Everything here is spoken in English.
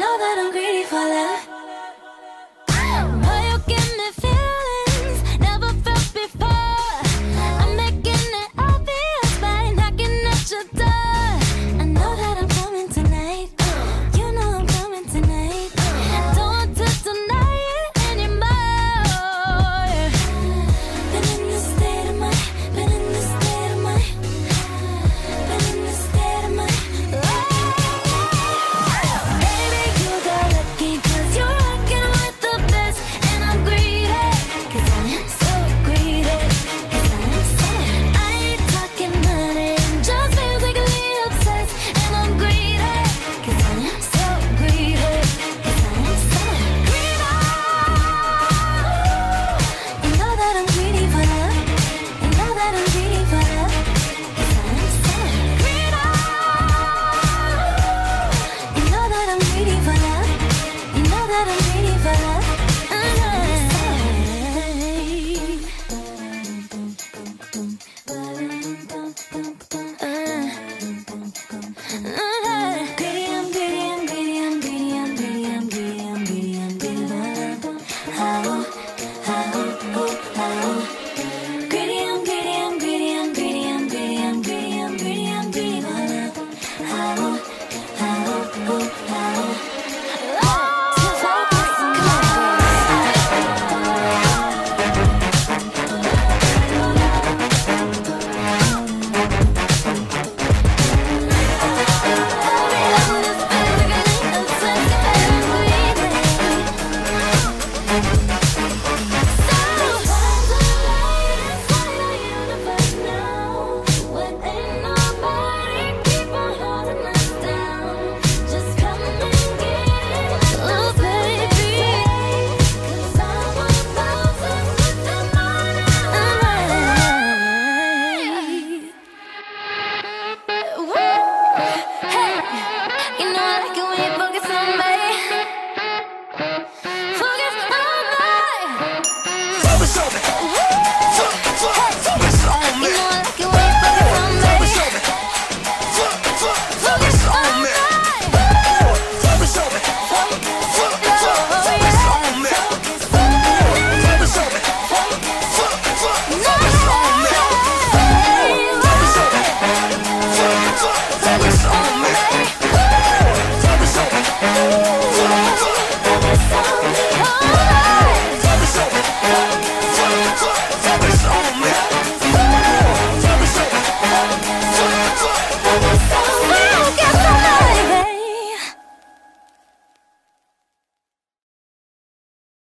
Show me.